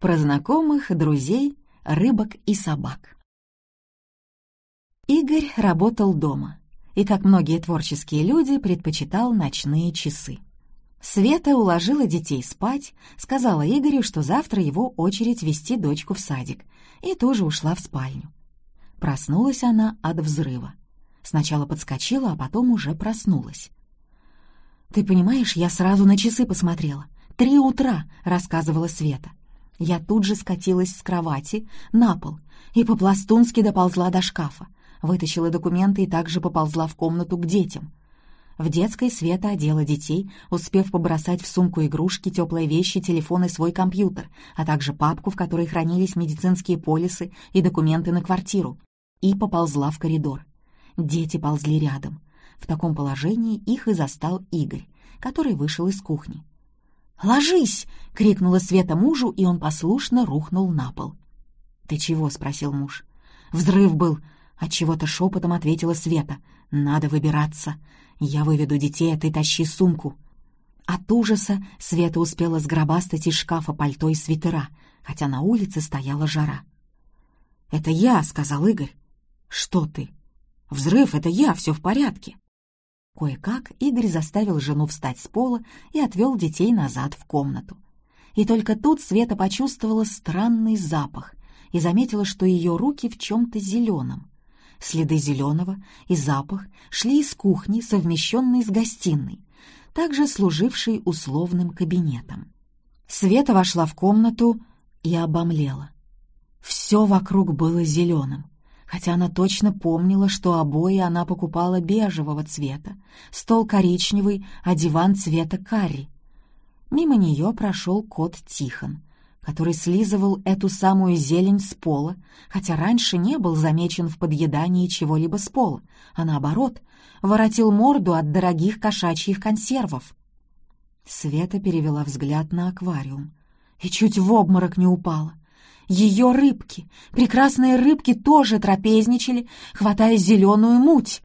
Про знакомых, друзей, рыбок и собак. Игорь работал дома и, как многие творческие люди, предпочитал ночные часы. Света уложила детей спать, сказала Игорю, что завтра его очередь вести дочку в садик, и тоже ушла в спальню. Проснулась она от взрыва. Сначала подскочила, а потом уже проснулась. «Ты понимаешь, я сразу на часы посмотрела. Три утра», — рассказывала Света. Я тут же скатилась с кровати на пол и по-пластунски доползла до шкафа, вытащила документы и также поползла в комнату к детям. В детской Света одела детей, успев побросать в сумку игрушки, теплые вещи, телефон и свой компьютер, а также папку, в которой хранились медицинские полисы и документы на квартиру, и поползла в коридор. Дети ползли рядом. В таком положении их и застал Игорь, который вышел из кухни. «Ложись!» — крикнула Света мужу, и он послушно рухнул на пол. «Ты чего?» — спросил муж. «Взрыв был!» — отчего-то шепотом ответила Света. «Надо выбираться. Я выведу детей, а ты тащи сумку». От ужаса Света успела сгробастать из шкафа пальто и свитера, хотя на улице стояла жара. «Это я», — сказал Игорь. «Что ты?» «Взрыв — это я, все в порядке». Кое-как Игорь заставил жену встать с пола и отвел детей назад в комнату. И только тут Света почувствовала странный запах и заметила, что ее руки в чем-то зеленом. Следы зеленого и запах шли из кухни, совмещенной с гостиной, также служившей условным кабинетом. Света вошла в комнату и обомлела. Все вокруг было зеленым хотя она точно помнила, что обои она покупала бежевого цвета, стол коричневый, а диван цвета карри. Мимо нее прошел кот Тихон, который слизывал эту самую зелень с пола, хотя раньше не был замечен в подъедании чего-либо с пола, а наоборот, воротил морду от дорогих кошачьих консервов. Света перевела взгляд на аквариум и чуть в обморок не упала. Ее рыбки, прекрасные рыбки, тоже трапезничали, хватая зеленую муть.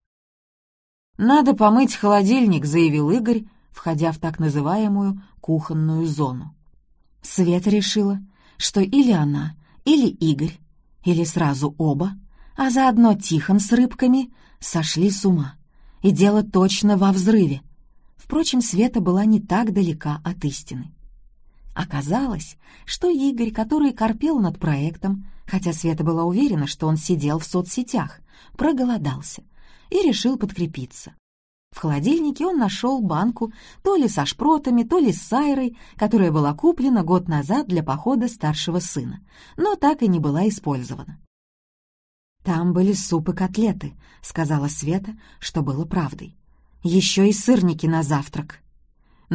«Надо помыть холодильник», — заявил Игорь, входя в так называемую кухонную зону. Света решила, что или она, или Игорь, или сразу оба, а заодно Тихон с рыбками сошли с ума. И дело точно во взрыве. Впрочем, Света была не так далека от истины. Оказалось, что Игорь, который корпел над проектом, хотя Света была уверена, что он сидел в соцсетях, проголодался и решил подкрепиться. В холодильнике он нашел банку то ли со шпротами, то ли с сайрой, которая была куплена год назад для похода старшего сына, но так и не была использована. «Там были суп и котлеты», — сказала Света, что было правдой. «Еще и сырники на завтрак».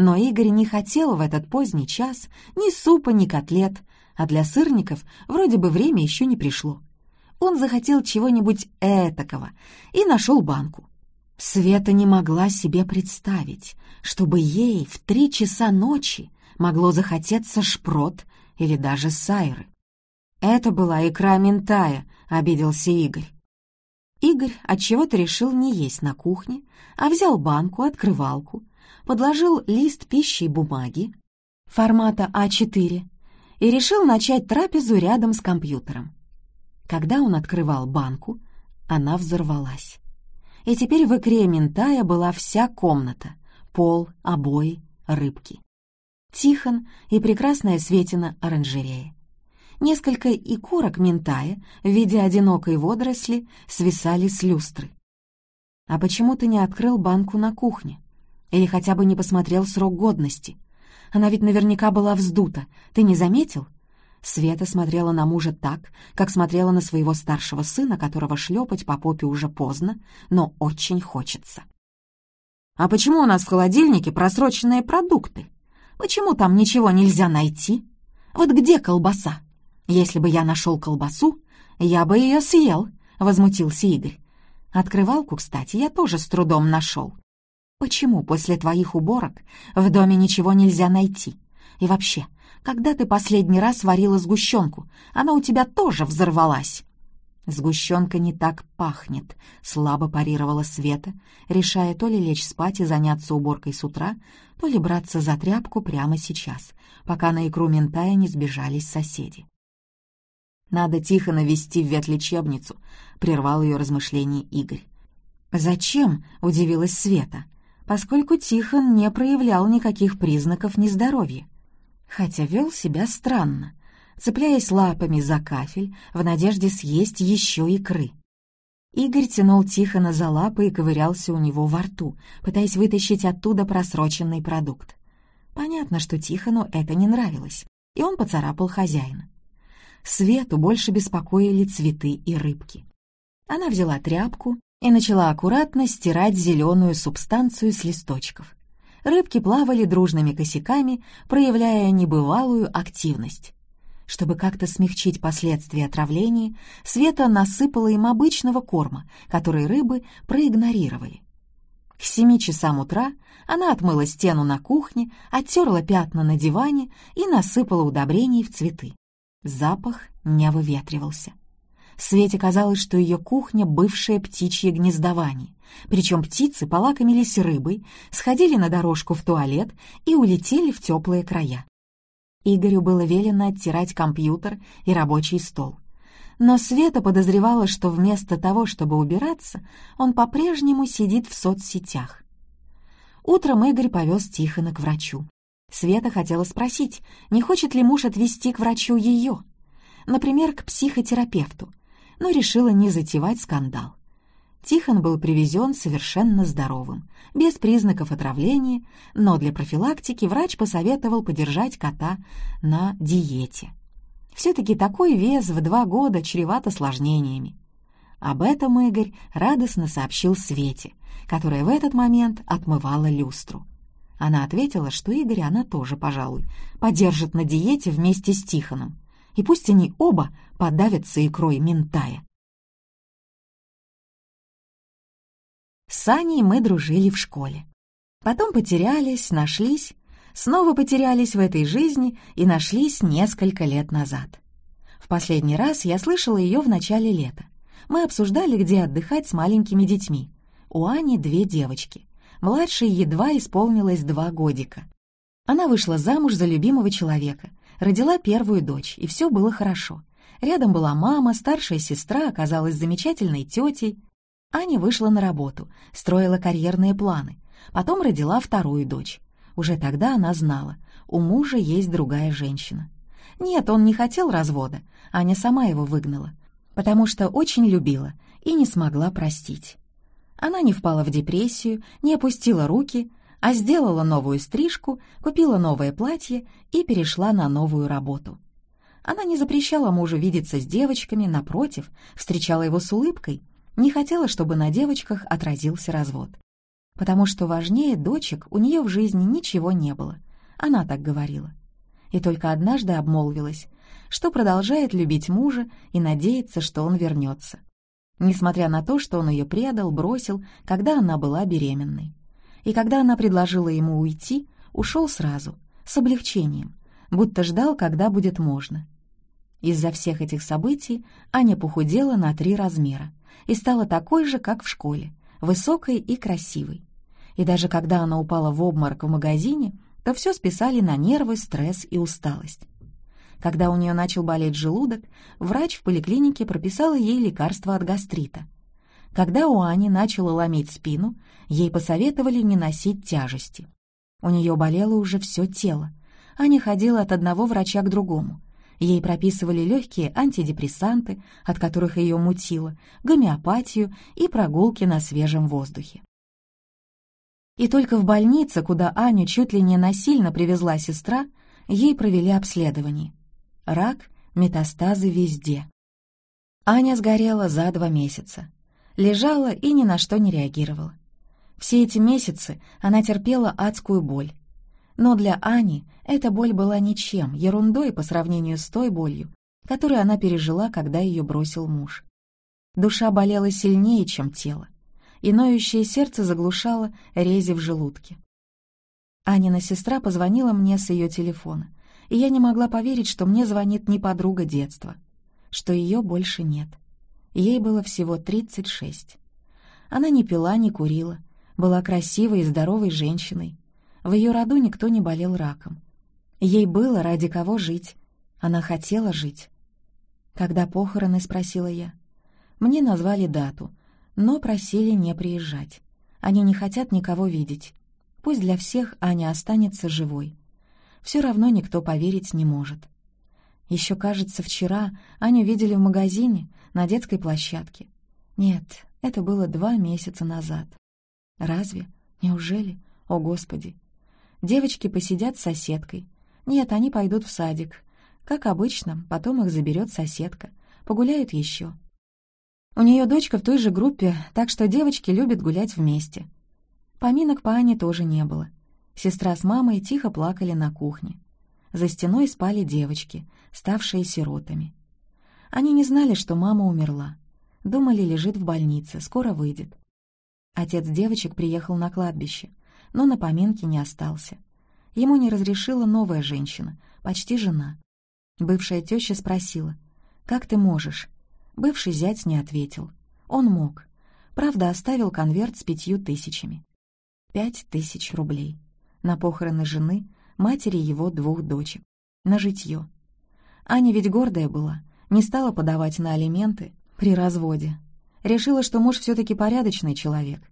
Но Игорь не хотел в этот поздний час ни супа, ни котлет, а для сырников вроде бы время еще не пришло. Он захотел чего-нибудь этакого и нашел банку. Света не могла себе представить, чтобы ей в три часа ночи могло захотеться шпрот или даже сайры. «Это была икра ментая», — обиделся Игорь. Игорь отчего-то решил не есть на кухне, а взял банку, открывалку, подложил лист пищи и бумаги формата А4 и решил начать трапезу рядом с компьютером. Когда он открывал банку, она взорвалась. И теперь в икре ментая была вся комната — пол, обои, рыбки. Тихон и прекрасная Светина оранжерея. Несколько икорок ментая в виде одинокой водоросли свисали с люстры. «А почему ты не открыл банку на кухне?» Или хотя бы не посмотрел срок годности. Она ведь наверняка была вздута. Ты не заметил?» Света смотрела на мужа так, как смотрела на своего старшего сына, которого шлепать по попе уже поздно, но очень хочется. «А почему у нас в холодильнике просроченные продукты? Почему там ничего нельзя найти? Вот где колбаса? Если бы я нашел колбасу, я бы ее съел», — возмутился Игорь. Открывалку, кстати, я тоже с трудом нашел. Почему после твоих уборок в доме ничего нельзя найти? И вообще, когда ты последний раз варила сгущенку, она у тебя тоже взорвалась. «Сгущенка не так пахнет», — слабо парировала Света, решая то ли лечь спать и заняться уборкой с утра, то ли браться за тряпку прямо сейчас, пока на икру ментая не сбежались соседи. «Надо тихо навести в ветлечебницу», — прервал ее размышление Игорь. «Зачем?» — удивилась Света, поскольку Тихон не проявлял никаких признаков нездоровья, хотя вел себя странно цепляясь лапами за кафель в надежде съесть еще икры. Игорь тянул Тихона за лапы и ковырялся у него во рту, пытаясь вытащить оттуда просроченный продукт. Понятно, что Тихону это не нравилось, и он поцарапал хозяина. Свету больше беспокоили цветы и рыбки. Она взяла тряпку и начала аккуратно стирать зеленую субстанцию с листочков. Рыбки плавали дружными косяками, проявляя небывалую активность. Чтобы как-то смягчить последствия отравления, Света насыпала им обычного корма, который рыбы проигнорировали. К семи часам утра она отмыла стену на кухне, оттерла пятна на диване и насыпала удобрений в цветы. Запах не выветривался. Свете казалось, что ее кухня — бывшее птичье гнездование, причем птицы полакомились рыбой, сходили на дорожку в туалет и улетели в теплые края. Игорю было велено оттирать компьютер и рабочий стол. Но Света подозревала, что вместо того, чтобы убираться, он по-прежнему сидит в соцсетях. Утром Игорь повез Тихона к врачу. Света хотела спросить, не хочет ли муж отвезти к врачу ее, например, к психотерапевту, но решила не затевать скандал. Тихон был привезен совершенно здоровым, без признаков отравления, но для профилактики врач посоветовал подержать кота на диете. Все-таки такой вес в два года чреват осложнениями. Об этом Игорь радостно сообщил Свете, которая в этот момент отмывала люстру. Она ответила, что Игоря она тоже, пожалуй, подержит на диете вместе с Тихоном, и пусть они оба подавятся икрой ментая. С Аней мы дружили в школе. Потом потерялись, нашлись, снова потерялись в этой жизни и нашлись несколько лет назад. В последний раз я слышала ее в начале лета. Мы обсуждали, где отдыхать с маленькими детьми. У Ани две девочки. Младшей едва исполнилось два годика. Она вышла замуж за любимого человека, родила первую дочь, и все было хорошо. Рядом была мама, старшая сестра оказалась замечательной тетей, Аня вышла на работу, строила карьерные планы, потом родила вторую дочь. Уже тогда она знала, у мужа есть другая женщина. Нет, он не хотел развода, Аня сама его выгнала, потому что очень любила и не смогла простить. Она не впала в депрессию, не опустила руки, а сделала новую стрижку, купила новое платье и перешла на новую работу. Она не запрещала мужу видеться с девочками, напротив, встречала его с улыбкой — не хотела, чтобы на девочках отразился развод. Потому что важнее дочек у нее в жизни ничего не было. Она так говорила. И только однажды обмолвилась, что продолжает любить мужа и надеется, что он вернется. Несмотря на то, что он ее предал, бросил, когда она была беременной. И когда она предложила ему уйти, ушел сразу, с облегчением, будто ждал, когда будет можно. Из-за всех этих событий Аня похудела на три размера и стала такой же, как в школе, высокой и красивой. И даже когда она упала в обморок в магазине, то все списали на нервы, стресс и усталость. Когда у нее начал болеть желудок, врач в поликлинике прописала ей лекарство от гастрита. Когда у Ани начала ломить спину, ей посоветовали не носить тяжести. У нее болело уже все тело. Аня ходила от одного врача к другому. Ей прописывали легкие антидепрессанты, от которых ее мутило, гомеопатию и прогулки на свежем воздухе. И только в больнице, куда Аню чуть ли не насильно привезла сестра, ей провели обследование. Рак, метастазы везде. Аня сгорела за два месяца. Лежала и ни на что не реагировала. Все эти месяцы она терпела адскую боль, но для Ани эта боль была ничем, ерундой по сравнению с той болью, которую она пережила, когда ее бросил муж. Душа болела сильнее, чем тело, и ноющее сердце заглушало рези в желудке. Анина сестра позвонила мне с ее телефона, и я не могла поверить, что мне звонит не подруга детства, что ее больше нет. Ей было всего 36. Она не пила, не курила, была красивой и здоровой женщиной. В ее роду никто не болел раком. Ей было ради кого жить. Она хотела жить. «Когда похороны?» — спросила я. Мне назвали дату, но просили не приезжать. Они не хотят никого видеть. Пусть для всех Аня останется живой. Все равно никто поверить не может. Еще, кажется, вчера Аню видели в магазине на детской площадке. Нет, это было два месяца назад. Разве? Неужели? О, Господи! Девочки посидят с соседкой. Нет, они пойдут в садик. Как обычно, потом их заберет соседка. Погуляют еще. У нее дочка в той же группе, так что девочки любят гулять вместе. Поминок по Ане тоже не было. Сестра с мамой тихо плакали на кухне. За стеной спали девочки, ставшие сиротами. Они не знали, что мама умерла. Думали, лежит в больнице, скоро выйдет. Отец девочек приехал на кладбище, но на поминке не остался. Ему не разрешила новая женщина, почти жена. Бывшая теща спросила, «Как ты можешь?» Бывший зять не ответил. Он мог. Правда, оставил конверт с пятью тысячами. Пять тысяч рублей. На похороны жены, матери его двух дочек. На житье. Аня ведь гордая была, не стала подавать на алименты при разводе. Решила, что муж все таки порядочный человек.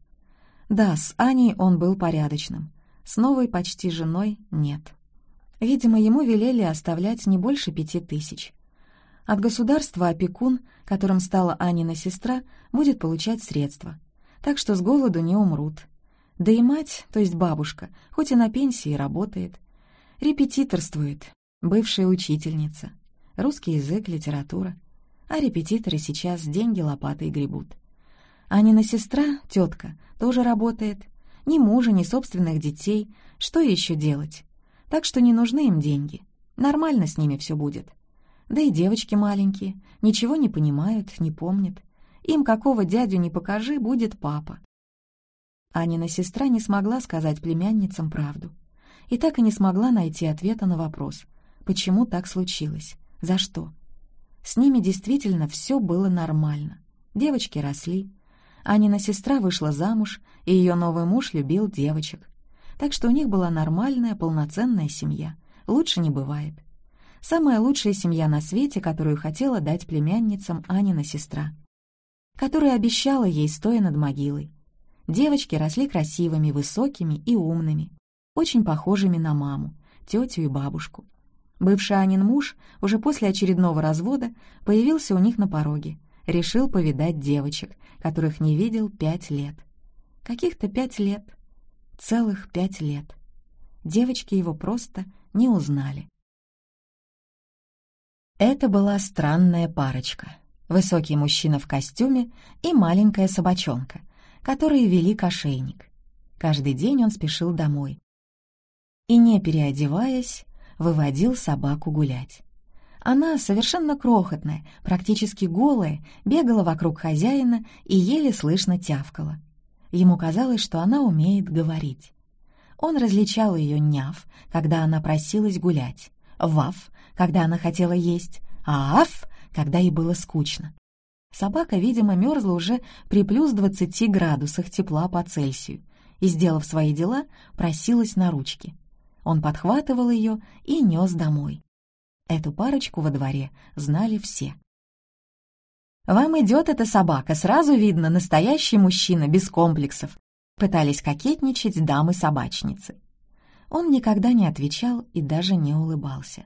Да, с Аней он был порядочным. С новой почти женой нет. Видимо, ему велели оставлять не больше пяти тысяч. От государства опекун, которым стала Анина сестра, будет получать средства. Так что с голоду не умрут. Да и мать, то есть бабушка, хоть и на пенсии работает. Репетиторствует, бывшая учительница. Русский язык, литература. А репетиторы сейчас деньги лопатой гребут. Анина сестра, тетка, тоже работает. Ни мужа, ни собственных детей. Что еще делать? Так что не нужны им деньги. Нормально с ними все будет. Да и девочки маленькие, ничего не понимают, не помнят. Им какого дядю не покажи, будет папа. Анина сестра не смогла сказать племянницам правду. И так и не смогла найти ответа на вопрос, почему так случилось, за что. С ними действительно все было нормально. Девочки росли. Анина сестра вышла замуж, и ее новый муж любил девочек. Так что у них была нормальная, полноценная семья. Лучше не бывает. Самая лучшая семья на свете, которую хотела дать племянницам Анина сестра. Которая обещала ей, стоя над могилой. Девочки росли красивыми, высокими и умными, очень похожими на маму, тетю и бабушку. Бывший Анин муж уже после очередного развода появился у них на пороге, решил повидать девочек, которых не видел пять лет. Каких-то пять лет. Целых пять лет. Девочки его просто не узнали. Это была странная парочка. Высокий мужчина в костюме и маленькая собачонка, которые вели кошейник. Каждый день он спешил домой. И, не переодеваясь, выводил собаку гулять. Она, совершенно крохотная, практически голая, бегала вокруг хозяина и еле слышно тявкала. Ему казалось, что она умеет говорить. Он различал ее няв, когда она просилась гулять, вав, когда она хотела есть, а аф, когда ей было скучно. Собака, видимо, мерзла уже при плюс 20 градусах тепла по Цельсию и, сделав свои дела, просилась на ручки. Он подхватывал ее и нес домой. Эту парочку во дворе знали все. «Вам идет эта собака, сразу видно, настоящий мужчина, без комплексов», пытались кокетничать дамы-собачницы. Он никогда не отвечал и даже не улыбался.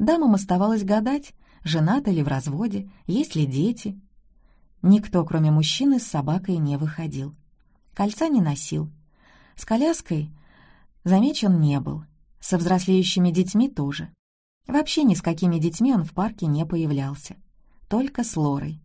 Дамам оставалось гадать, женат или в разводе, есть ли дети, Никто, кроме мужчины, с собакой не выходил. Кольца не носил. С коляской замечен не был. Со взрослеющими детьми тоже. Вообще ни с какими детьми он в парке не появлялся. Только с Лорой.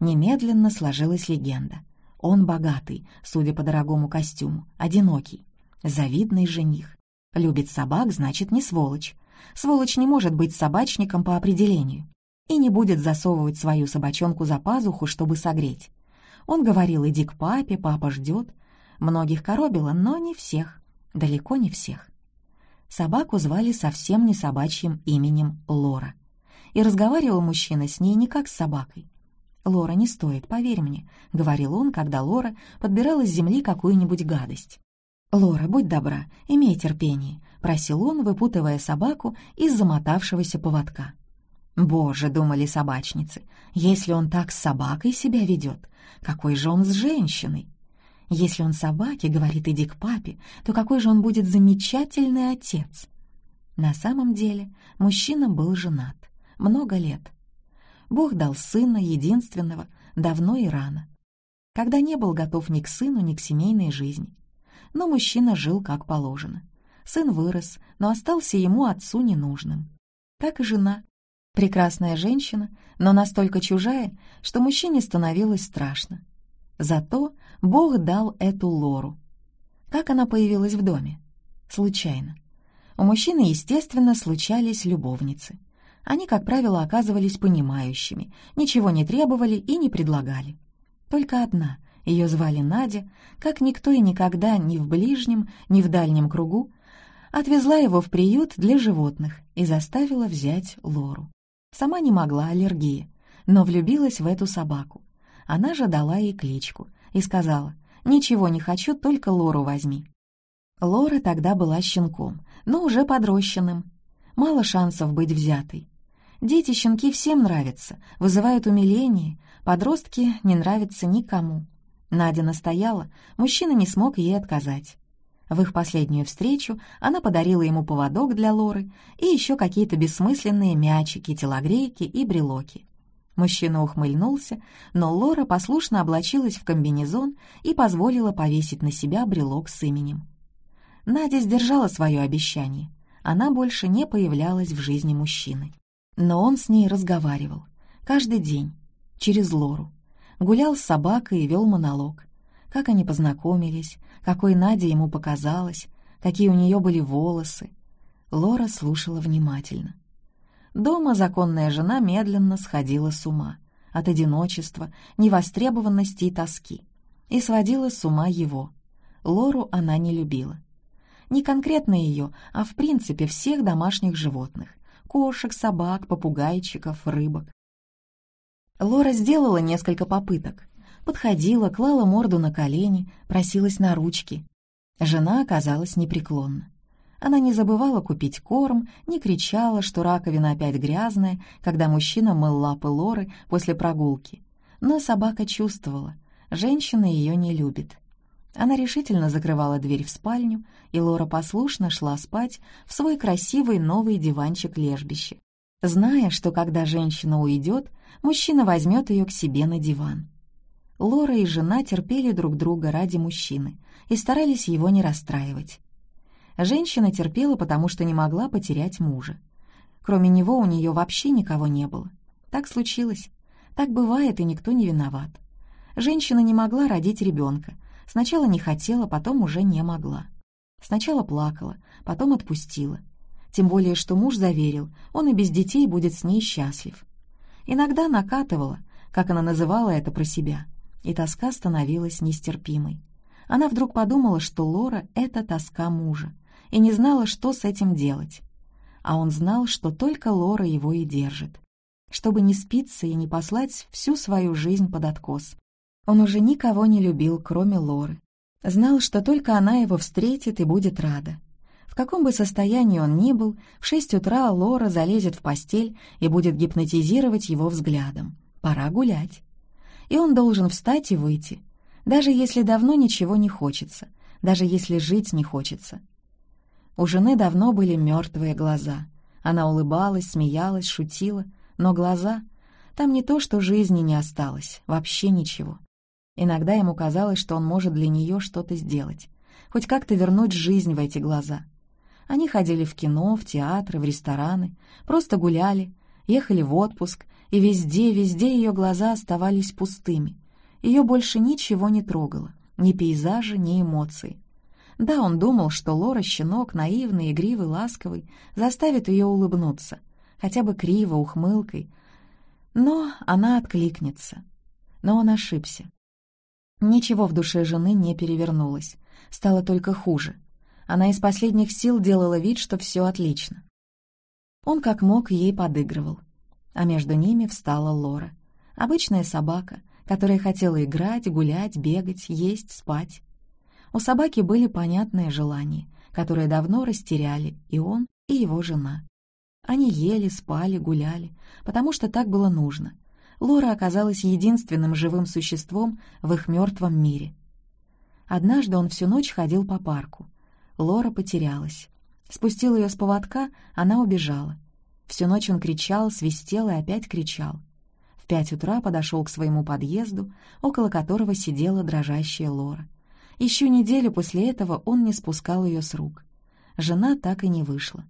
Немедленно сложилась легенда. Он богатый, судя по дорогому костюму, одинокий. Завидный жених. Любит собак, значит, не сволочь. Сволочь не может быть собачником по определению и не будет засовывать свою собачонку за пазуху, чтобы согреть. Он говорил «иди к папе, папа ждет». Многих коробило, но не всех, далеко не всех. Собаку звали совсем не собачьим именем Лора. И разговаривал мужчина с ней не как с собакой. «Лора не стоит, поверь мне», — говорил он, когда Лора подбирала с земли какую-нибудь гадость. «Лора, будь добра, имей терпение», — просил он, выпутывая собаку из замотавшегося поводка. «Боже», — думали собачницы, — «если он так с собакой себя ведет, какой же он с женщиной?» Если он собаке говорит «иди к папе», то какой же он будет замечательный отец? На самом деле мужчина был женат. Много лет. Бог дал сына, единственного, давно и рано. Когда не был готов ни к сыну, ни к семейной жизни. Но мужчина жил как положено. Сын вырос, но остался ему отцу ненужным. Так и жена. Прекрасная женщина, но настолько чужая, что мужчине становилось страшно. Зато Бог дал эту Лору. Как она появилась в доме? Случайно. У мужчины, естественно, случались любовницы. Они, как правило, оказывались понимающими, ничего не требовали и не предлагали. Только одна, ее звали Надя, как никто и никогда ни в ближнем, ни в дальнем кругу, отвезла его в приют для животных и заставила взять Лору. Сама не могла, аллергия, но влюбилась в эту собаку. Она же дала ей кличку и сказала, «Ничего не хочу, только Лору возьми». Лора тогда была щенком, но уже подрощенным. Мало шансов быть взятой. Дети-щенки всем нравятся, вызывают умиление, подростки не нравятся никому. Надя настояла, мужчина не смог ей отказать. В их последнюю встречу она подарила ему поводок для Лоры и еще какие-то бессмысленные мячики, телогрейки и брелоки. Мужчина ухмыльнулся, но Лора послушно облачилась в комбинезон и позволила повесить на себя брелок с именем. Надя сдержала свое обещание. Она больше не появлялась в жизни мужчины. Но он с ней разговаривал. Каждый день. Через Лору. Гулял с собакой и вел монолог. Как они познакомились, какой Надя ему показалась, какие у нее были волосы. Лора слушала внимательно. Дома законная жена медленно сходила с ума от одиночества, невостребованности и тоски. И сводила с ума его. Лору она не любила. Не конкретно ее, а в принципе всех домашних животных. Кошек, собак, попугайчиков, рыбок. Лора сделала несколько попыток. Подходила, клала морду на колени, просилась на ручки. Жена оказалась непреклонна. Она не забывала купить корм, не кричала, что раковина опять грязная, когда мужчина мыл лапы Лоры после прогулки. Но собака чувствовала, женщина ее не любит. Она решительно закрывала дверь в спальню, и Лора послушно шла спать в свой красивый новый диванчик-лежбище, зная, что когда женщина уйдет, мужчина возьмет ее к себе на диван. Лора и жена терпели друг друга ради мужчины и старались его не расстраивать. Женщина терпела, потому что не могла потерять мужа. Кроме него у нее вообще никого не было. Так случилось. Так бывает, и никто не виноват. Женщина не могла родить ребенка, Сначала не хотела, потом уже не могла. Сначала плакала, потом отпустила. Тем более, что муж заверил, он и без детей будет с ней счастлив. Иногда накатывала, как она называла это про себя, и тоска становилась нестерпимой. Она вдруг подумала, что Лора — это тоска мужа, и не знала, что с этим делать. А он знал, что только Лора его и держит. Чтобы не спиться и не послать всю свою жизнь под откос. Он уже никого не любил, кроме Лоры. Знал, что только она его встретит и будет рада. В каком бы состоянии он ни был, в шесть утра Лора залезет в постель и будет гипнотизировать его взглядом. Пора гулять. И он должен встать и выйти, даже если давно ничего не хочется, даже если жить не хочется. У жены давно были мертвые глаза. Она улыбалась, смеялась, шутила, но глаза... Там не то, что жизни не осталось, вообще ничего. Иногда ему казалось, что он может для нее что-то сделать, хоть как-то вернуть жизнь в эти глаза. Они ходили в кино, в театры, в рестораны, просто гуляли, ехали в отпуск, и везде, везде ее глаза оставались пустыми. Ее больше ничего не трогало, ни пейзажи, ни эмоции. Да, он думал, что Лора, щенок, наивный, игривый, ласковый, заставит ее улыбнуться, хотя бы криво, ухмылкой. Но она откликнется. Но он ошибся. Ничего в душе жены не перевернулось. Стало только хуже. Она из последних сил делала вид, что все отлично. Он как мог ей подыгрывал. А между ними встала Лора. Обычная собака, которая хотела играть, гулять, бегать, есть, спать. У собаки были понятные желания, которые давно растеряли и он, и его жена. Они ели, спали, гуляли, потому что так было нужно. Лора оказалась единственным живым существом в их мертвом мире. Однажды он всю ночь ходил по парку. Лора потерялась. Спустил ее с поводка, она убежала. Всю ночь он кричал, свистел и опять кричал. В пять утра подошел к своему подъезду, около которого сидела дрожащая Лора. Еще неделю после этого он не спускал ее с рук. Жена так и не вышла.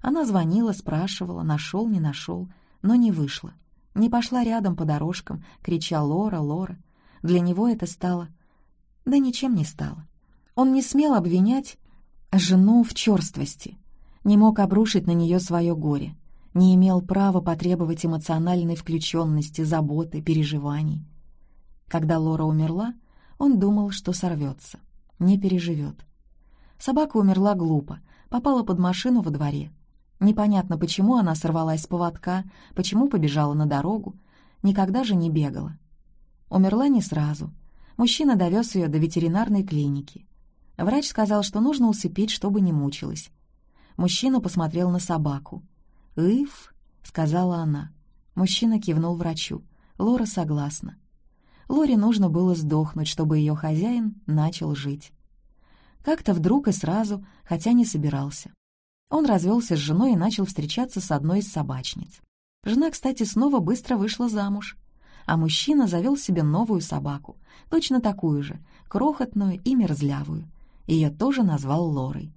Она звонила, спрашивала, нашел, не нашел, но не вышла. Не пошла рядом по дорожкам, крича «Лора, Лора». Для него это стало... Да ничем не стало. Он не смел обвинять жену в черствости, не мог обрушить на нее свое горе, не имел права потребовать эмоциональной включенности, заботы, переживаний. Когда Лора умерла, он думал, что сорвется, не переживет. Собака умерла глупо, попала под машину во дворе — Непонятно, почему она сорвалась с поводка, почему побежала на дорогу, никогда же не бегала. Умерла не сразу. Мужчина довез ее до ветеринарной клиники. Врач сказал, что нужно усыпить, чтобы не мучилась. Мужчина посмотрел на собаку. «Иф», — сказала она. Мужчина кивнул врачу. Лора согласна. Лоре нужно было сдохнуть, чтобы ее хозяин начал жить. Как-то вдруг и сразу, хотя не собирался. Он развелся с женой и начал встречаться с одной из собачниц. Жена, кстати, снова быстро вышла замуж. А мужчина завел себе новую собаку, точно такую же, крохотную и мерзлявую. Ее тоже назвал Лорой.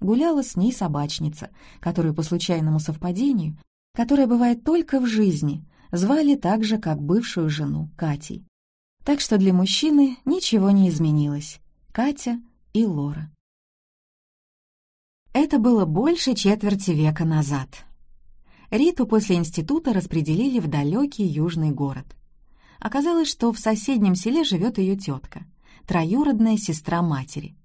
Гуляла с ней собачница, которую по случайному совпадению, которая бывает только в жизни, звали так же, как бывшую жену, Катей. Так что для мужчины ничего не изменилось. Катя и Лора. Это было больше четверти века назад. Риту после института распределили в далекий южный город. Оказалось, что в соседнем селе живет ее тетка, троюродная сестра матери.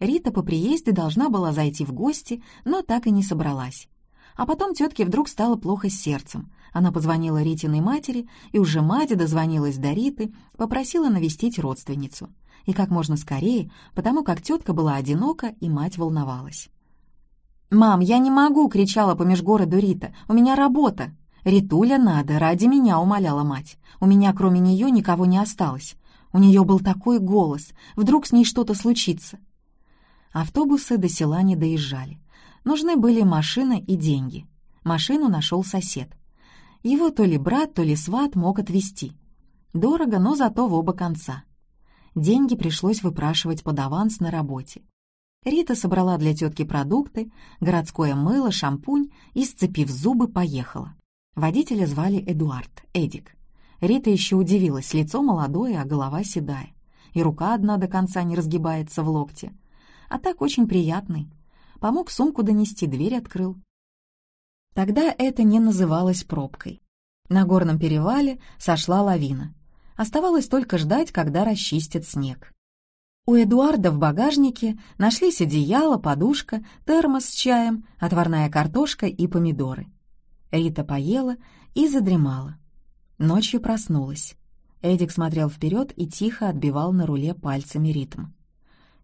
Рита по приезде должна была зайти в гости, но так и не собралась. А потом тетке вдруг стало плохо с сердцем. Она позвонила Ритиной матери, и уже мать дозвонилась до Риты, попросила навестить родственницу. И как можно скорее, потому как тетка была одинока и мать волновалась. «Мам, я не могу!» — кричала по межгороду Рита. «У меня работа!» «Ритуля надо, ради меня!» — умоляла мать. «У меня кроме нее никого не осталось. У нее был такой голос. Вдруг с ней что-то случится?» Автобусы до села не доезжали. Нужны были машина и деньги. Машину нашел сосед. Его то ли брат, то ли сват мог отвезти. Дорого, но зато в оба конца. Деньги пришлось выпрашивать под аванс на работе. Рита собрала для тетки продукты, городское мыло, шампунь и, сцепив зубы, поехала. Водителя звали Эдуард, Эдик. Рита еще удивилась, лицо молодое, а голова седая. И рука одна до конца не разгибается в локте. А так очень приятный. Помог сумку донести, дверь открыл. Тогда это не называлось пробкой. На горном перевале сошла лавина. Оставалось только ждать, когда расчистят снег. У Эдуарда в багажнике нашлись одеяло, подушка, термос с чаем, отварная картошка и помидоры. Рита поела и задремала. Ночью проснулась. Эдик смотрел вперед и тихо отбивал на руле пальцами ритм.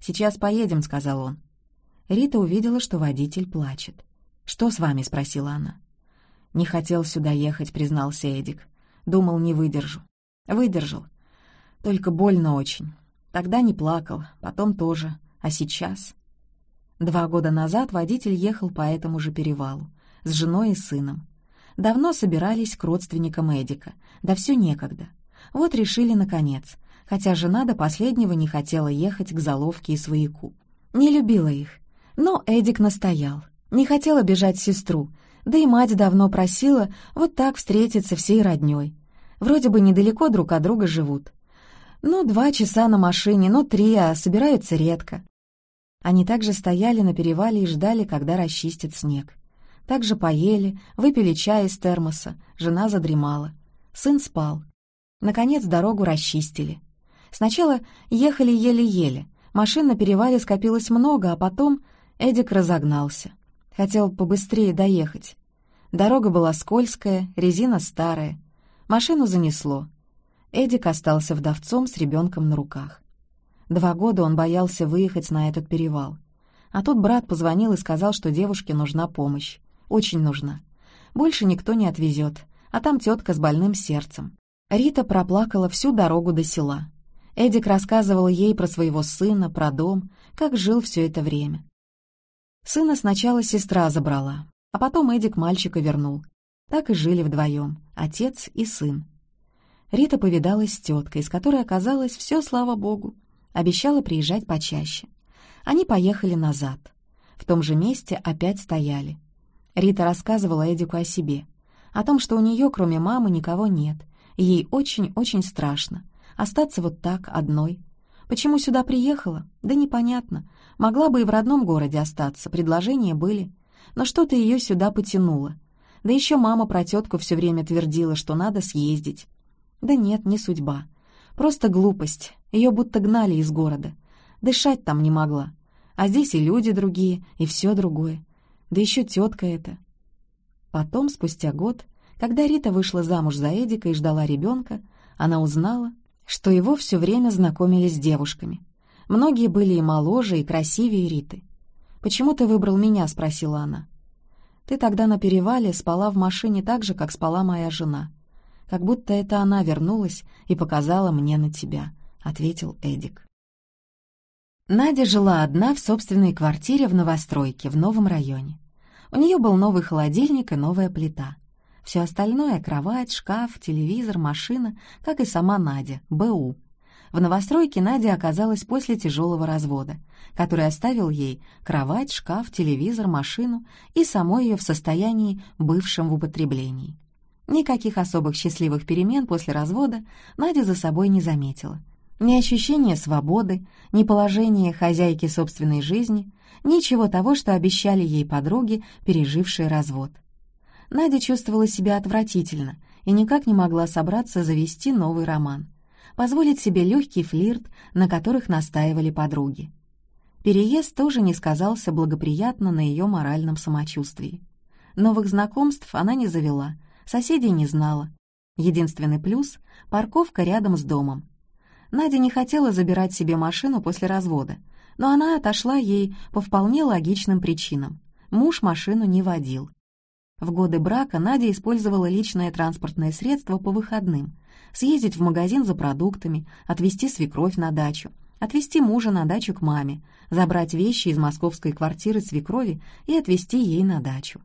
«Сейчас поедем», — сказал он. Рита увидела, что водитель плачет. «Что с вами?» — спросила она. «Не хотел сюда ехать», — признался Эдик. «Думал, не выдержу». «Выдержал. Только больно очень. Тогда не плакал, потом тоже. А сейчас? Два года назад водитель ехал по этому же перевалу, с женой и сыном. Давно собирались к родственникам Эдика, да все некогда. Вот решили наконец, хотя жена до последнего не хотела ехать к заловке и свояку. Не любила их. Но Эдик настоял. Не хотела бежать сестру, да и мать давно просила вот так встретиться всей роднёй. Вроде бы недалеко друг от друга живут. Ну, два часа на машине, ну, три, а собираются редко. Они также стояли на перевале и ждали, когда расчистит снег. Также поели, выпили чай из термоса, жена задремала. Сын спал. Наконец дорогу расчистили. Сначала ехали еле-еле. Машин на перевале скопилось много, а потом Эдик разогнался. Хотел побыстрее доехать. Дорога была скользкая, резина старая. Машину занесло. Эдик остался вдовцом с ребенком на руках. Два года он боялся выехать на этот перевал. А тут брат позвонил и сказал, что девушке нужна помощь. Очень нужна. Больше никто не отвезет, а там тетка с больным сердцем. Рита проплакала всю дорогу до села. Эдик рассказывал ей про своего сына, про дом, как жил все это время. Сына сначала сестра забрала, а потом Эдик мальчика вернул. Так и жили вдвоем, отец и сын. Рита повидалась с теткой, с которой оказалось все, слава богу. Обещала приезжать почаще. Они поехали назад. В том же месте опять стояли. Рита рассказывала Эдику о себе. О том, что у нее, кроме мамы, никого нет. Ей очень-очень страшно. Остаться вот так, одной. Почему сюда приехала? Да непонятно. Могла бы и в родном городе остаться, предложения были. Но что-то ее сюда потянуло. Да еще мама про тетку все время твердила, что надо съездить. Да нет, не судьба. Просто глупость. Ее будто гнали из города. Дышать там не могла. А здесь и люди другие, и все другое. Да еще тетка эта. Потом, спустя год, когда Рита вышла замуж за Эдика и ждала ребенка, она узнала, что его все время знакомили с девушками. Многие были и моложе, и красивее Риты. «Почему ты выбрал меня?» — спросила она. «Ты тогда на перевале спала в машине так же, как спала моя жена как будто это она вернулась и показала мне на тебя», — ответил Эдик. Надя жила одна в собственной квартире в новостройке в новом районе. У нее был новый холодильник и новая плита. Все остальное — кровать, шкаф, телевизор, машина, как и сама Надя, БУ. В новостройке Надя оказалась после тяжелого развода, который оставил ей кровать, шкаф, телевизор, машину и само ее в состоянии бывшем в употреблении. Никаких особых счастливых перемен после развода Надя за собой не заметила. Ни ощущения свободы, ни положения хозяйки собственной жизни, ничего того, что обещали ей подруги, пережившие развод. Надя чувствовала себя отвратительно и никак не могла собраться завести новый роман, позволить себе легкий флирт, на которых настаивали подруги. Переезд тоже не сказался благоприятно на ее моральном самочувствии. Новых знакомств она не завела — Соседей не знала. Единственный плюс — парковка рядом с домом. Надя не хотела забирать себе машину после развода, но она отошла ей по вполне логичным причинам. Муж машину не водил. В годы брака Надя использовала личное транспортное средство по выходным. Съездить в магазин за продуктами, отвезти свекровь на дачу, отвезти мужа на дачу к маме, забрать вещи из московской квартиры свекрови и отвезти ей на дачу.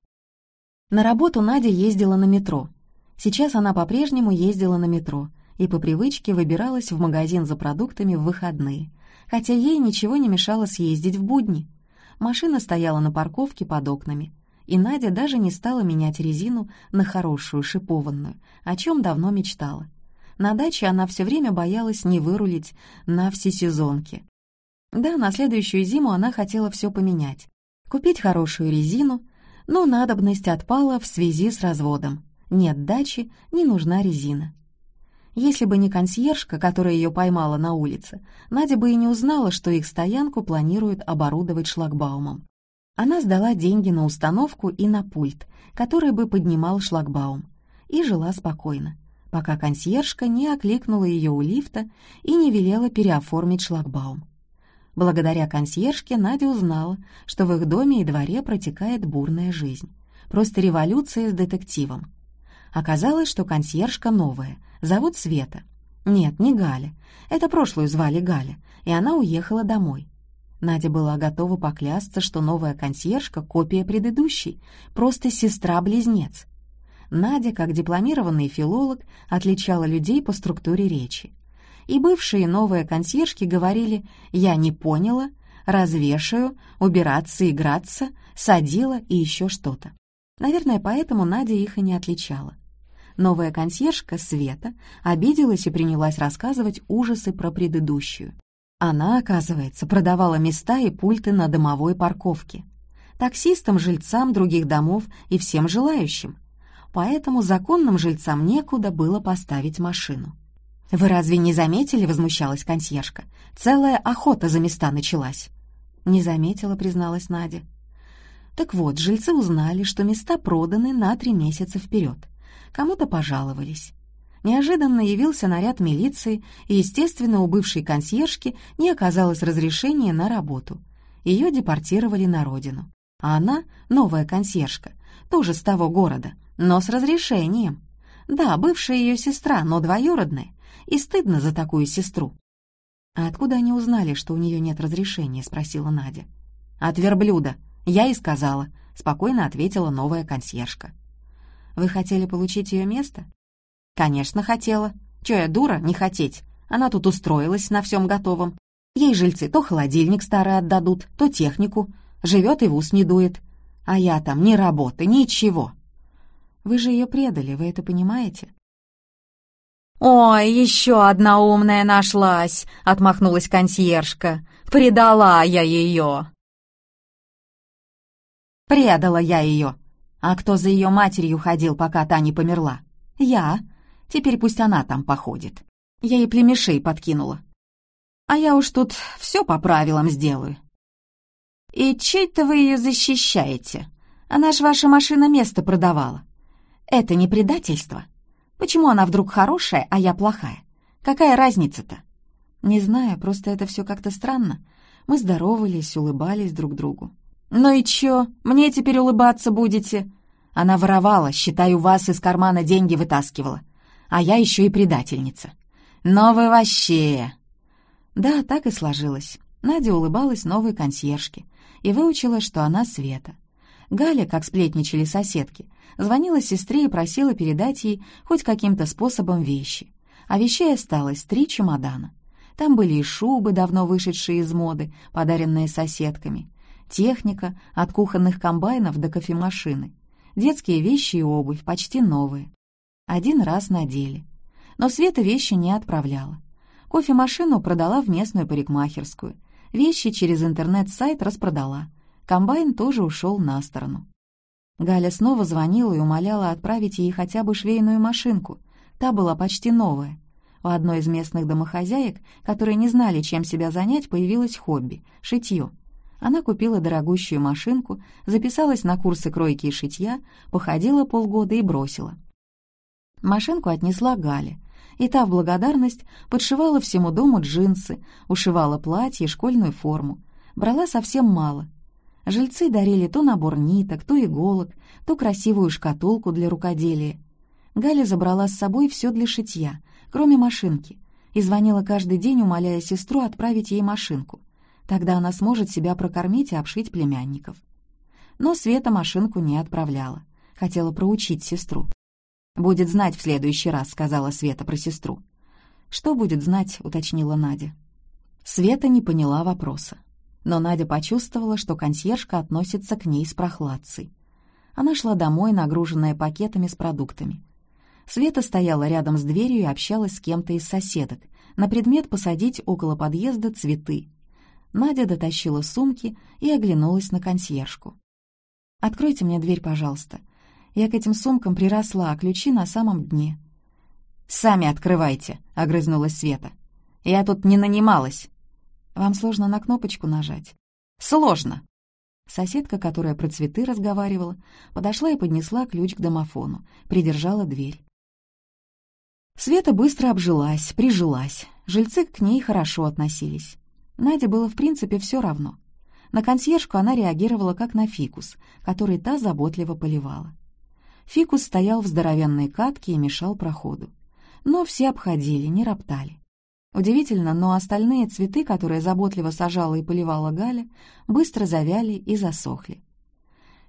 На работу Надя ездила на метро. Сейчас она по-прежнему ездила на метро и по привычке выбиралась в магазин за продуктами в выходные, хотя ей ничего не мешало съездить в будни. Машина стояла на парковке под окнами, и Надя даже не стала менять резину на хорошую шипованную, о чем давно мечтала. На даче она все время боялась не вырулить на всесезонке. Да, на следующую зиму она хотела все поменять. Купить хорошую резину, но надобность отпала в связи с разводом. Нет дачи, не нужна резина. Если бы не консьержка, которая ее поймала на улице, Надя бы и не узнала, что их стоянку планируют оборудовать шлагбаумом. Она сдала деньги на установку и на пульт, который бы поднимал шлагбаум, и жила спокойно, пока консьержка не окликнула ее у лифта и не велела переоформить шлагбаум. Благодаря консьержке Надя узнала, что в их доме и дворе протекает бурная жизнь. Просто революция с детективом. Оказалось, что консьержка новая, зовут Света. Нет, не Галя. Это прошлую звали Галя, и она уехала домой. Надя была готова поклясться, что новая консьержка — копия предыдущей, просто сестра-близнец. Надя, как дипломированный филолог, отличала людей по структуре речи и бывшие новые консьержки говорили «я не поняла», «развешаю», «убираться», «играться», «садила» и еще что-то. Наверное, поэтому Надя их и не отличала. Новая консьержка, Света, обиделась и принялась рассказывать ужасы про предыдущую. Она, оказывается, продавала места и пульты на домовой парковке. Таксистам, жильцам других домов и всем желающим. Поэтому законным жильцам некуда было поставить машину. «Вы разве не заметили?» — возмущалась консьержка. «Целая охота за места началась». «Не заметила», — призналась Надя. Так вот, жильцы узнали, что места проданы на три месяца вперед. Кому-то пожаловались. Неожиданно явился наряд милиции, и, естественно, у бывшей консьержки не оказалось разрешения на работу. Ее депортировали на родину. А она, новая консьержка, тоже с того города, но с разрешением. Да, бывшая ее сестра, но двоюродная, и стыдно за такую сестру. «А откуда они узнали, что у нее нет разрешения?» — спросила Надя. «От верблюда. Я и сказала», — спокойно ответила новая консьержка. «Вы хотели получить ее место?» «Конечно, хотела. Чё я дура, не хотеть? Она тут устроилась на всем готовом. Ей жильцы то холодильник старый отдадут, то технику. Живет и в ус не дует. А я там ни работы, ничего». «Вы же ее предали, вы это понимаете?» «Ой, еще одна умная нашлась!» — отмахнулась консьержка. «Предала я ее!» «Предала я ее! А кто за ее матерью ходил, пока та не померла? Я. Теперь пусть она там походит. Я ей племешей подкинула. А я уж тут все по правилам сделаю». «И чей-то вы ее защищаете? Она ж ваша машина место продавала. Это не предательство?» Почему она вдруг хорошая, а я плохая? Какая разница-то? Не знаю, просто это все как-то странно. Мы здоровались, улыбались друг другу. «Ну и чё, мне теперь улыбаться будете?» Она воровала, считаю, вас из кармана деньги вытаскивала. А я еще и предательница. Но вы вообще... Да, так и сложилось. Надя улыбалась новой консьержке и выучила, что она Света. Галя, как сплетничали соседки, звонила сестре и просила передать ей хоть каким-то способом вещи. А вещей осталось три чемодана. Там были и шубы, давно вышедшие из моды, подаренные соседками, техника от кухонных комбайнов до кофемашины, детские вещи и обувь, почти новые. Один раз надели. Но Света вещи не отправляла. Кофемашину продала в местную парикмахерскую. Вещи через интернет-сайт распродала — Комбайн тоже ушел на сторону. Галя снова звонила и умоляла отправить ей хотя бы швейную машинку. Та была почти новая. У одной из местных домохозяек, которые не знали, чем себя занять, появилось хобби — шитье. Она купила дорогущую машинку, записалась на курсы кройки и шитья, походила полгода и бросила. Машинку отнесла Галя, и та в благодарность подшивала всему дому джинсы, ушивала платье, школьную форму. Брала совсем мало, Жильцы дарили то набор ниток, то иголок, то красивую шкатулку для рукоделия. Галя забрала с собой все для шитья, кроме машинки, и звонила каждый день, умоляя сестру отправить ей машинку. Тогда она сможет себя прокормить и обшить племянников. Но Света машинку не отправляла. Хотела проучить сестру. «Будет знать в следующий раз», — сказала Света про сестру. «Что будет знать?» — уточнила Надя. Света не поняла вопроса но Надя почувствовала, что консьержка относится к ней с прохладцей. Она шла домой, нагруженная пакетами с продуктами. Света стояла рядом с дверью и общалась с кем-то из соседок, на предмет посадить около подъезда цветы. Надя дотащила сумки и оглянулась на консьержку. «Откройте мне дверь, пожалуйста. Я к этим сумкам приросла, а ключи на самом дне». «Сами открывайте», — огрызнулась Света. «Я тут не нанималась». Вам сложно на кнопочку нажать?» «Сложно!» Соседка, которая про цветы разговаривала, подошла и поднесла ключ к домофону, придержала дверь. Света быстро обжилась, прижилась. Жильцы к ней хорошо относились. Наде было в принципе все равно. На консьержку она реагировала как на фикус, который та заботливо поливала. Фикус стоял в здоровенной катке и мешал проходу. Но все обходили, не роптали. Удивительно, но остальные цветы, которые заботливо сажала и поливала Галя, быстро завяли и засохли.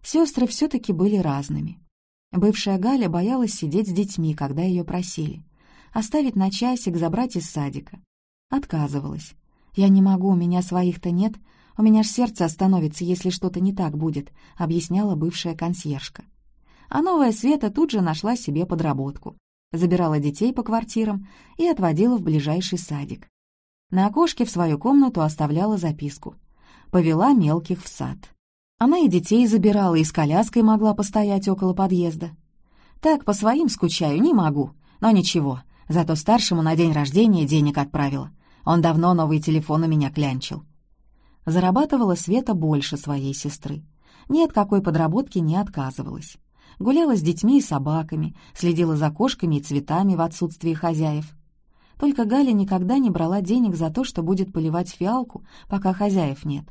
Сестры все-таки были разными. Бывшая Галя боялась сидеть с детьми, когда ее просили. Оставить на часик, забрать из садика. Отказывалась. «Я не могу, у меня своих-то нет. У меня ж сердце остановится, если что-то не так будет», — объясняла бывшая консьержка. А новая Света тут же нашла себе подработку забирала детей по квартирам и отводила в ближайший садик. На окошке в свою комнату оставляла записку. Повела мелких в сад. Она и детей забирала, и с коляской могла постоять около подъезда. Так, по своим скучаю, не могу. Но ничего, зато старшему на день рождения денег отправила. Он давно новый телефон у меня клянчил. Зарабатывала Света больше своей сестры. Нет, какой подработки не отказывалась. Гуляла с детьми и собаками, следила за кошками и цветами в отсутствии хозяев. Только Галя никогда не брала денег за то, что будет поливать фиалку, пока хозяев нет.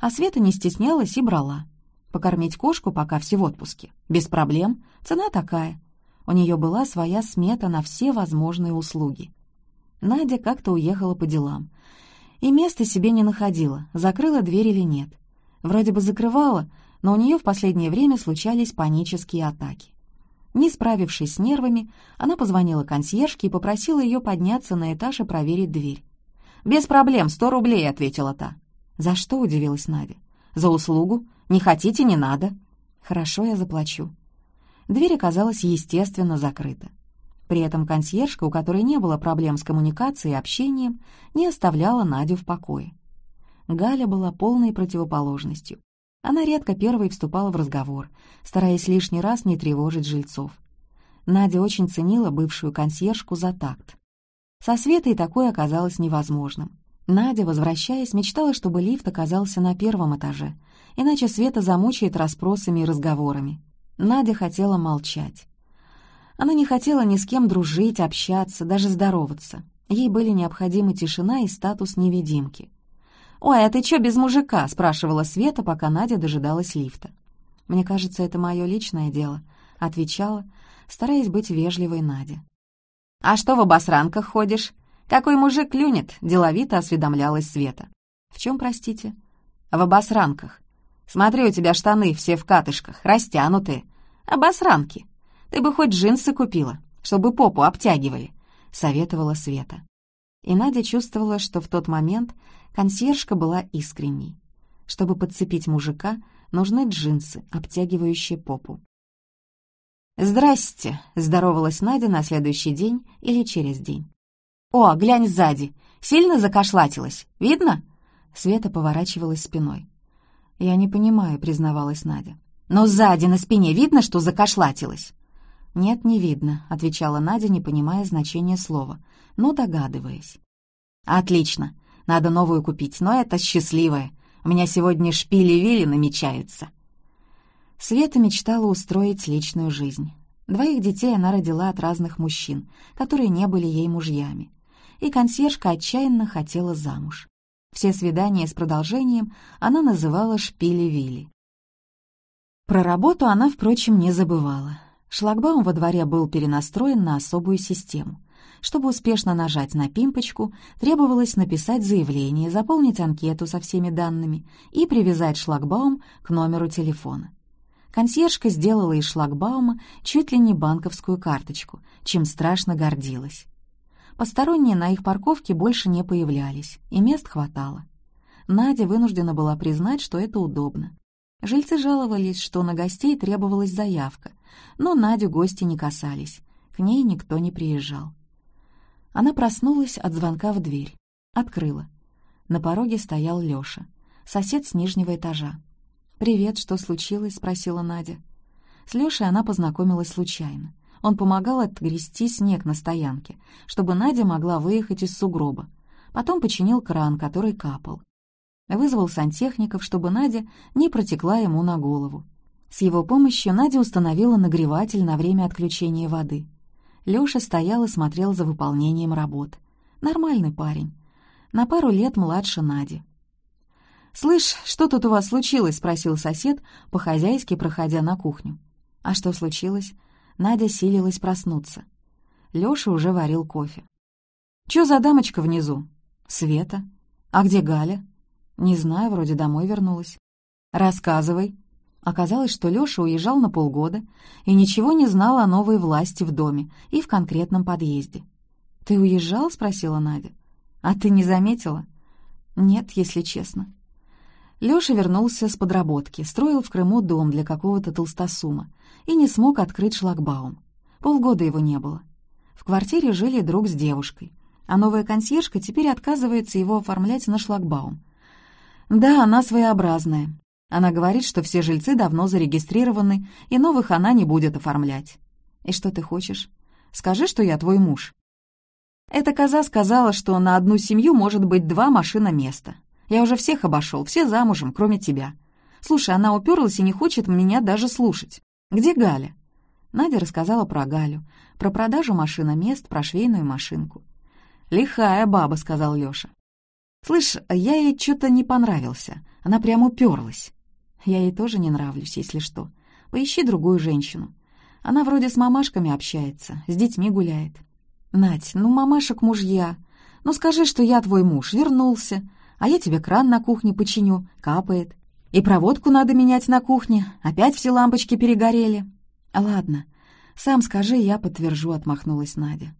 А Света не стеснялась и брала. Покормить кошку, пока все в отпуске. Без проблем. Цена такая. У нее была своя смета на все возможные услуги. Надя как-то уехала по делам. И места себе не находила, закрыла дверь или нет. Вроде бы закрывала, но у нее в последнее время случались панические атаки. Не справившись с нервами, она позвонила консьержке и попросила ее подняться на этаж и проверить дверь. «Без проблем, сто рублей», — ответила та. «За что?» — удивилась Надя. «За услугу. Не хотите — не надо». «Хорошо, я заплачу». Дверь оказалась, естественно, закрыта. При этом консьержка, у которой не было проблем с коммуникацией и общением, не оставляла Надю в покое. Галя была полной противоположностью. Она редко первой вступала в разговор, стараясь лишний раз не тревожить жильцов. Надя очень ценила бывшую консьержку за такт. Со Светой такое оказалось невозможным. Надя, возвращаясь, мечтала, чтобы лифт оказался на первом этаже, иначе Света замучает расспросами и разговорами. Надя хотела молчать. Она не хотела ни с кем дружить, общаться, даже здороваться. Ей были необходимы тишина и статус невидимки. «Ой, а ты чё без мужика?» — спрашивала Света, пока Надя дожидалась лифта. «Мне кажется, это мое личное дело», — отвечала, стараясь быть вежливой Надя. «А что в обосранках ходишь? Какой мужик клюнет?» — деловито осведомлялась Света. «В чем, простите?» «В обосранках. Смотри, у тебя штаны все в катышках, растянутые. Обосранки. Ты бы хоть джинсы купила, чтобы попу обтягивали», — советовала Света. И Надя чувствовала, что в тот момент консьержка была искренней. Чтобы подцепить мужика, нужны джинсы, обтягивающие попу. «Здрасте», — здоровалась Надя на следующий день или через день. «О, глянь сзади! Сильно закашлатилась? Видно?» Света поворачивалась спиной. «Я не понимаю», — признавалась Надя. «Но сзади на спине видно, что закашлатилась?» «Нет, не видно», — отвечала Надя, не понимая значения слова, но догадываясь. «Отлично. Надо новую купить, но это счастливое. У меня сегодня шпили-вили намечаются». Света мечтала устроить личную жизнь. Двоих детей она родила от разных мужчин, которые не были ей мужьями. И консьержка отчаянно хотела замуж. Все свидания с продолжением она называла шпили-вили. Про работу она, впрочем, не забывала. Шлагбаум во дворе был перенастроен на особую систему. Чтобы успешно нажать на пимпочку, требовалось написать заявление, заполнить анкету со всеми данными и привязать шлагбаум к номеру телефона. Консьержка сделала из шлагбаума чуть ли не банковскую карточку, чем страшно гордилась. Посторонние на их парковке больше не появлялись, и мест хватало. Надя вынуждена была признать, что это удобно. Жильцы жаловались, что на гостей требовалась заявка, но Надю гости не касались, к ней никто не приезжал. Она проснулась от звонка в дверь. Открыла. На пороге стоял Лёша, сосед с нижнего этажа. «Привет, что случилось?» — спросила Надя. С Лёшей она познакомилась случайно. Он помогал отгрести снег на стоянке, чтобы Надя могла выехать из сугроба. Потом починил кран, который капал. Вызвал сантехников, чтобы Надя не протекла ему на голову. С его помощью Надя установила нагреватель на время отключения воды. Лёша стоял и смотрел за выполнением работ. Нормальный парень. На пару лет младше Нади. «Слышь, что тут у вас случилось?» — спросил сосед, по-хозяйски проходя на кухню. «А что случилось?» Надя силилась проснуться. Лёша уже варил кофе. «Чё за дамочка внизу?» «Света». «А где Галя?» «Не знаю, вроде домой вернулась». «Рассказывай», Оказалось, что Лёша уезжал на полгода и ничего не знал о новой власти в доме и в конкретном подъезде. «Ты уезжал?» — спросила Надя. «А ты не заметила?» «Нет, если честно». Лёша вернулся с подработки, строил в Крыму дом для какого-то толстосума и не смог открыть шлагбаум. Полгода его не было. В квартире жили друг с девушкой, а новая консьержка теперь отказывается его оформлять на шлагбаум. Да, она своеобразная, она говорит, что все жильцы давно зарегистрированы, и новых она не будет оформлять. И что ты хочешь? Скажи, что я твой муж. Эта коза сказала, что на одну семью может быть два машина места. Я уже всех обошел, все замужем, кроме тебя. Слушай, она уперлась и не хочет меня даже слушать. Где Галя? Надя рассказала про Галю, про продажу машиномест, про швейную машинку. «Лихая баба», — сказал Лёша. «Слышь, я ей что-то не понравился. Она прям уперлась. Я ей тоже не нравлюсь, если что. Поищи другую женщину. Она вроде с мамашками общается, с детьми гуляет. Надь, ну мамашек мужья. Ну скажи, что я твой муж, вернулся, а я тебе кран на кухне починю, капает. И проводку надо менять на кухне, опять все лампочки перегорели. Ладно, сам скажи, я подтвержу, отмахнулась Надя.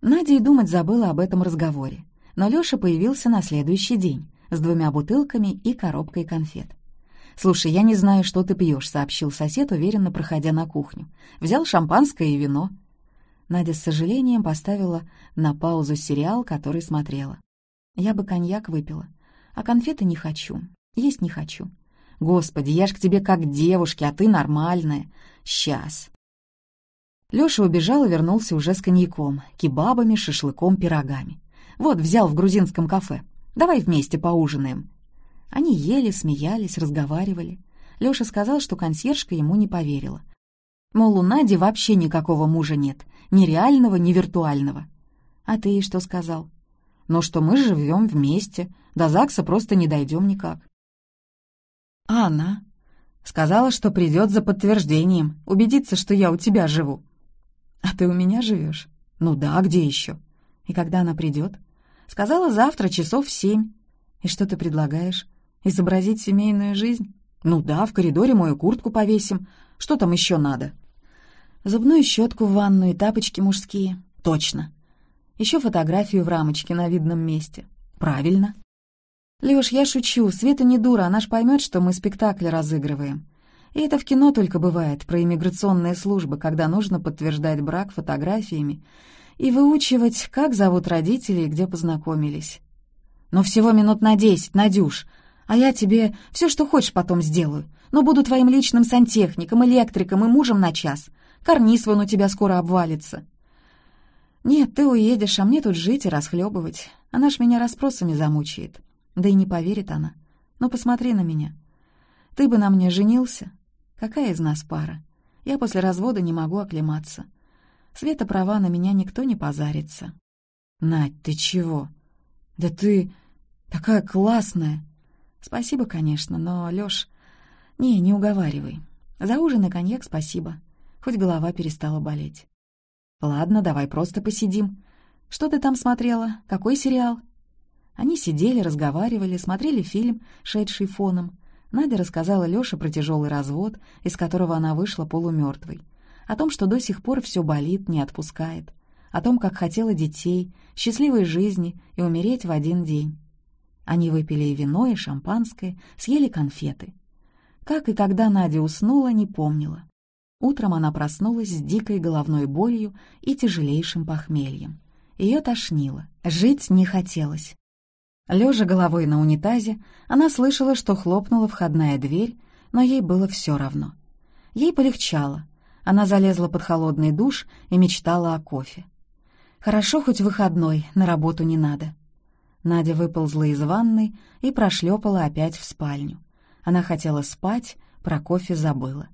Надя и думать забыла об этом разговоре, но Лёша появился на следующий день с двумя бутылками и коробкой конфет. «Слушай, я не знаю, что ты пьешь», — сообщил сосед, уверенно проходя на кухню. «Взял шампанское и вино». Надя с сожалением поставила на паузу сериал, который смотрела. «Я бы коньяк выпила, а конфеты не хочу, есть не хочу». «Господи, я ж к тебе как девушке, а ты нормальная. Сейчас». Лёша убежал и вернулся уже с коньяком, кебабами, шашлыком, пирогами. «Вот, взял в грузинском кафе. Давай вместе поужинаем». Они ели, смеялись, разговаривали. Лёша сказал, что консьержка ему не поверила. Мол, у Нади вообще никакого мужа нет, ни реального, ни виртуального. А ты ей что сказал? Ну, что мы живем вместе, до ЗАГСа просто не дойдем никак. А она? Сказала, что придет за подтверждением, убедиться, что я у тебя живу. «А ты у меня живешь?» «Ну да, где еще?» «И когда она придет?» «Сказала завтра, часов в семь». «И что ты предлагаешь? Изобразить семейную жизнь?» «Ну да, в коридоре мою куртку повесим. Что там еще надо?» «Зубную щетку в ванную и тапочки мужские». «Точно». Еще фотографию в рамочке на видном месте. «Правильно». «Лёш, я шучу. Света не дура, она ж поймет, что мы спектакль разыгрываем. И это в кино только бывает, про иммиграционные службы, когда нужно подтверждать брак фотографиями и выучивать, как зовут родителей и где познакомились. Но всего минут на десять, Надюш, а я тебе все, что хочешь, потом сделаю. Но буду твоим личным сантехником, электриком и мужем на час. Карниз вон у тебя скоро обвалится. Нет, ты уедешь, а мне тут жить и расхлебывать. Она ж меня расспросами замучает. Да и не поверит она. Ну, посмотри на меня. Ты бы на мне женился, Какая из нас пара? Я после развода не могу оклематься. Света права, на меня никто не позарится. Надь, ты чего? Да ты такая классная. Спасибо, конечно, но, Лёш... Не, не уговаривай. За ужин и коньяк спасибо. Хоть голова перестала болеть. Ладно, давай просто посидим. Что ты там смотрела? Какой сериал? Они сидели, разговаривали, смотрели фильм, шедший фоном. Надя рассказала Лёше про тяжелый развод, из которого она вышла полумертвой, о том, что до сих пор все болит, не отпускает, о том, как хотела детей, счастливой жизни и умереть в один день. Они выпили и вино, и шампанское, съели конфеты. Как и когда Надя уснула, не помнила. Утром она проснулась с дикой головной болью и тяжелейшим похмельем. Ее тошнило, жить не хотелось. Лежа головой на унитазе, она слышала, что хлопнула входная дверь, но ей было все равно. Ей полегчало. Она залезла под холодный душ и мечтала о кофе. Хорошо хоть выходной, на работу не надо. Надя выползла из ванной и прошлепала опять в спальню. Она хотела спать, про кофе забыла.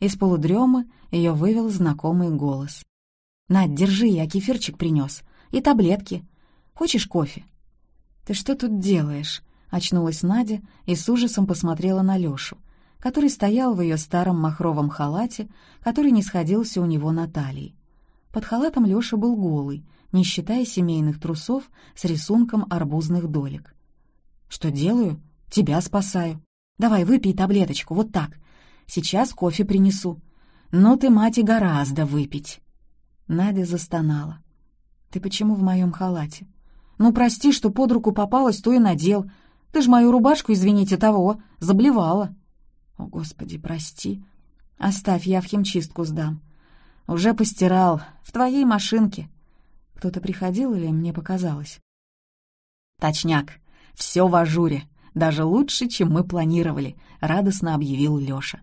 Из полудремы ее вывел знакомый голос. «Надь, держи, я кефирчик принес. И таблетки. Хочешь кофе?» «Ты что тут делаешь?» — очнулась Надя и с ужасом посмотрела на Лёшу, который стоял в её старом махровом халате, который не сходился у него на талии. Под халатом Лёша был голый, не считая семейных трусов с рисунком арбузных долек. «Что делаю? Тебя спасаю. Давай, выпей таблеточку, вот так. Сейчас кофе принесу. Но ты, мать, и гораздо выпить». Надя застонала. «Ты почему в моем халате?» Ну, прости, что под руку попалась, то и надел. Ты ж мою рубашку, извините, того, заблевала. О, Господи, прости. Оставь, я в химчистку сдам. Уже постирал, в твоей машинке. Кто-то приходил или мне показалось? Точняк, все в ажуре, даже лучше, чем мы планировали, радостно объявил Лёша.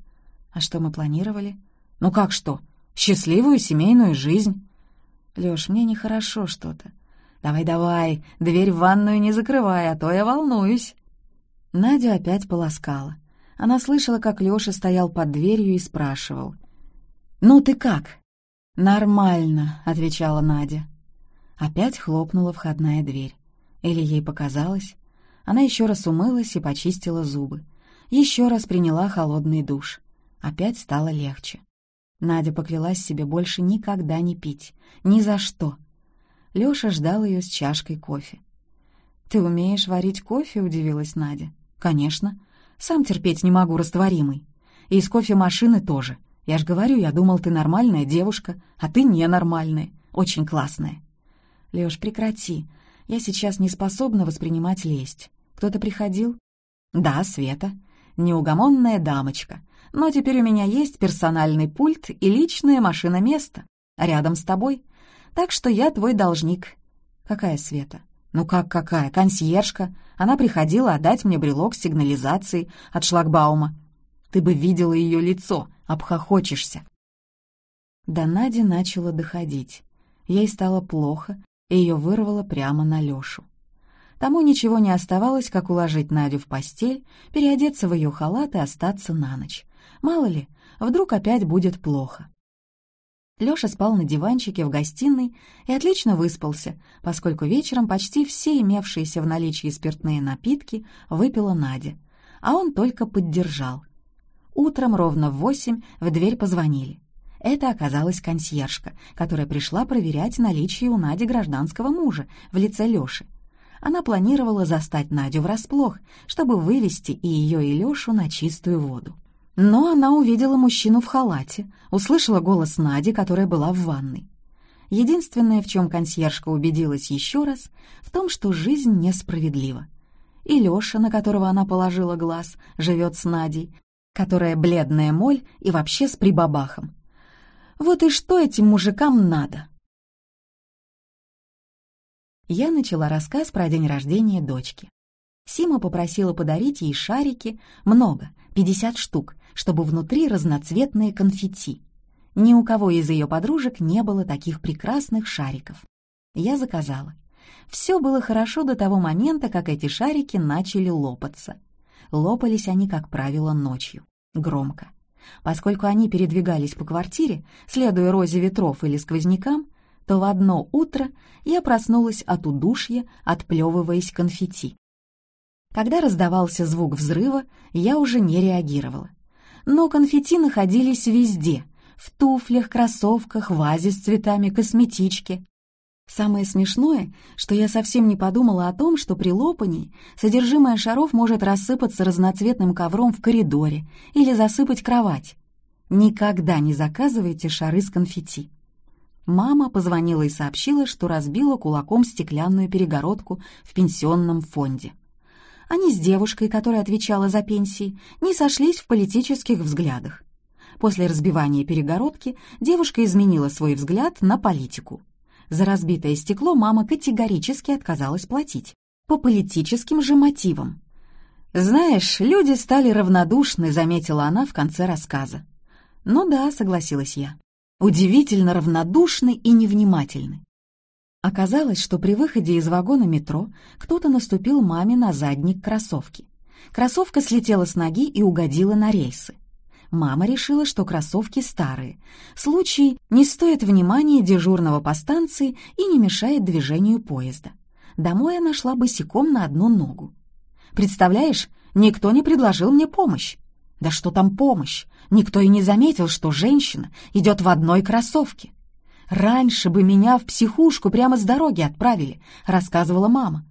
А что мы планировали? Ну как что? Счастливую семейную жизнь. Лёш, мне нехорошо что-то. «Давай-давай, дверь в ванную не закрывай, а то я волнуюсь». Надя опять полоскала. Она слышала, как Лёша стоял под дверью и спрашивал. «Ну ты как? «Нормально», — отвечала Надя. Опять хлопнула входная дверь. Или ей показалось? Она еще раз умылась и почистила зубы. Еще раз приняла холодный душ. Опять стало легче. Надя поклялась себе больше никогда не пить. Ни за что. Лёша ждал ее с чашкой кофе. «Ты умеешь варить кофе?» — удивилась Надя. «Конечно. Сам терпеть не могу растворимый. И из кофемашины тоже. Я ж говорю, я думал, ты нормальная девушка, а ты ненормальная, очень классная». «Лёш, прекрати. Я сейчас не способна воспринимать лесть. Кто-то приходил?» «Да, Света. Неугомонная дамочка. Но теперь у меня есть персональный пульт и личная машина места. Рядом с тобой. Так что я твой должник». «Какая Света?» «Ну как какая? Консьержка. Она приходила отдать мне брелок с сигнализацией от шлагбаума. Ты бы видела ее лицо, обхохочешься». До Нади начало доходить. Ей стало плохо, и ее вырвало прямо на Лешу. Тому ничего не оставалось, как уложить Надю в постель, переодеться в ее халат и остаться на ночь. Мало ли, вдруг опять будет плохо. Лёша спал на диванчике в гостиной и отлично выспался, поскольку вечером почти все имевшиеся в наличии спиртные напитки выпила Надя, а он только поддержал. Утром ровно в восемь в дверь позвонили. Это оказалась консьержка, которая пришла проверять наличие у Нади гражданского мужа в лице Лёши. Она планировала застать Надю врасплох, чтобы вывести и ее, и Лёшу на чистую воду. Но она увидела мужчину в халате, услышала голос Нади, которая была в ванной. Единственное, в чем консьержка убедилась еще раз, в том, что жизнь несправедлива. И Лёша, на которого она положила глаз, живет с Надей, которая бледная моль и вообще с прибабахом. Вот и что этим мужикам надо? Я начала рассказ про день рождения дочки. Сима попросила подарить ей шарики, много, 50 штук, чтобы внутри разноцветные конфетти. Ни у кого из ее подружек не было таких прекрасных шариков. Я заказала. Все было хорошо до того момента, как эти шарики начали лопаться. Лопались они, как правило, ночью, громко. Поскольку они передвигались по квартире, следуя розе ветров или сквознякам, то в одно утро я проснулась от удушья, отплевываясь конфетти. Когда раздавался звук взрыва, я уже не реагировала. Но конфетти находились везде — в туфлях, кроссовках, вазе с цветами, косметичке. Самое смешное, что я совсем не подумала о том, что при лопании содержимое шаров может рассыпаться разноцветным ковром в коридоре или засыпать кровать. Никогда не заказывайте шары с конфетти. Мама позвонила и сообщила, что разбила кулаком стеклянную перегородку в пенсионном фонде. Они с девушкой, которая отвечала за пенсии, не сошлись в политических взглядах. После разбивания перегородки девушка изменила свой взгляд на политику. За разбитое стекло мама категорически отказалась платить. По политическим же мотивам. «Знаешь, люди стали равнодушны», — заметила она в конце рассказа. «Ну да», — согласилась я. «Удивительно равнодушны и невнимательны». Оказалось, что при выходе из вагона метро кто-то наступил маме на задник кроссовки. Кроссовка слетела с ноги и угодила на рельсы мама решила, что кроссовки старые. Случай не стоит внимания дежурного по станции и не мешает движению поезда. Домой она шла босиком на одну ногу. Представляешь, никто не предложил мне помощь. Да что там помощь? Никто и не заметил, что женщина идет в одной кроссовке. «Раньше бы меня в психушку прямо с дороги отправили», — рассказывала мама.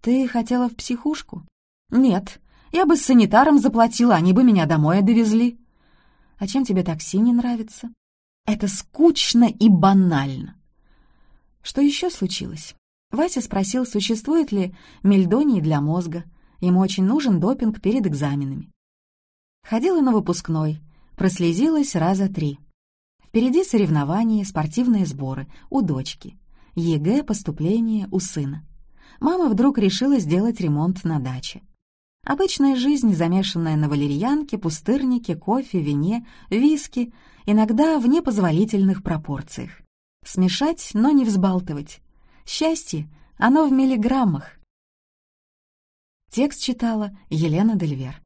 «Ты хотела в психушку?» «Нет, я бы с санитаром заплатила, они бы меня домой довезли. А чем тебе такси не нравится? Это скучно и банально. Что еще случилось? Вася спросил, существует ли мельдоний для мозга. Ему очень нужен допинг перед экзаменами. Ходила на выпускной, прослезилась раза три. Впереди соревнования, спортивные сборы, у дочки. ЕГЭ, поступление у сына. Мама вдруг решила сделать ремонт на даче. Обычная жизнь, замешанная на валерьянке, пустырнике, кофе, вине, виски, иногда в непозволительных пропорциях. Смешать, но не взбалтывать. Счастье, оно в миллиграммах. Текст читала Елена Дельвер.